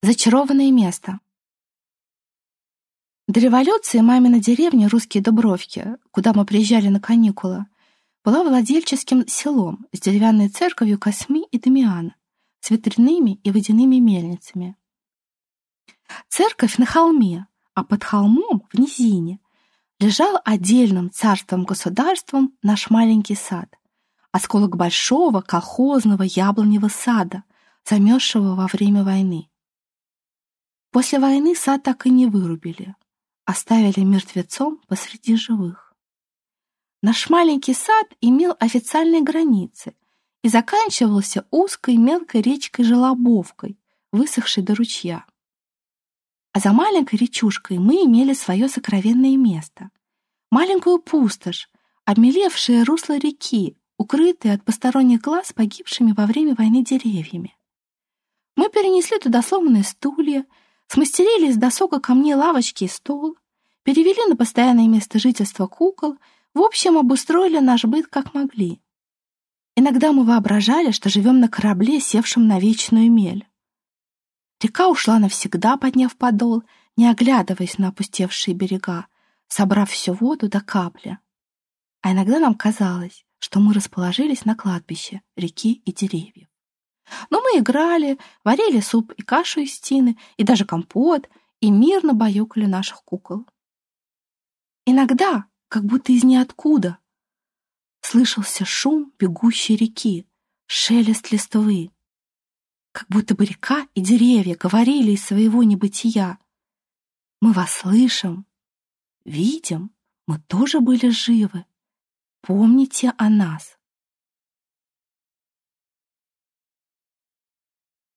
Зачарованное место. До революции мамина деревня Русские Дубровки, куда мы приезжали на каникулы, была владельческим селом с деревянной церковью Косми и Дамиана, с ветряными и водяными мельницами. Церковь на холме, а под холмом, в низине, лежал отдельным царством-государством наш маленький сад, осколок большого колхозного яблоневого сада, замерзшего во время войны. После войны сад так и не вырубили. Оставили мертвецом посреди живых. Наш маленький сад имел официальные границы и заканчивался узкой мелкой речкой Желобовкой, высохшей до ручья. А за маленькой речушкой мы имели свое сокровенное место. Маленькую пустошь, обмелевшее русло реки, укрытые от посторонних глаз погибшими во время войны деревьями. Мы перенесли туда сломанные стулья, Смастерили из досок и камней лавочки и стол, перевели на постоянное место жительства кукол, в общем, обустроили наш быт как могли. Иногда мы воображали, что живем на корабле, севшем на вечную мель. Река ушла навсегда, подняв подол, не оглядываясь на опустевшие берега, собрав всю воду до капли. А иногда нам казалось, что мы расположились на кладбище реки и деревьев. Но мы играли, варили суп и кашу из тины, и даже компот, и мирно баюкали наших кукол. Иногда, как будто из ниоткуда, слышался шум бегущей реки, шелест листвы. Как будто бы река и деревья говорили из своего небытия. Мы вас слышим, видим, мы тоже были живы. Помните о нас.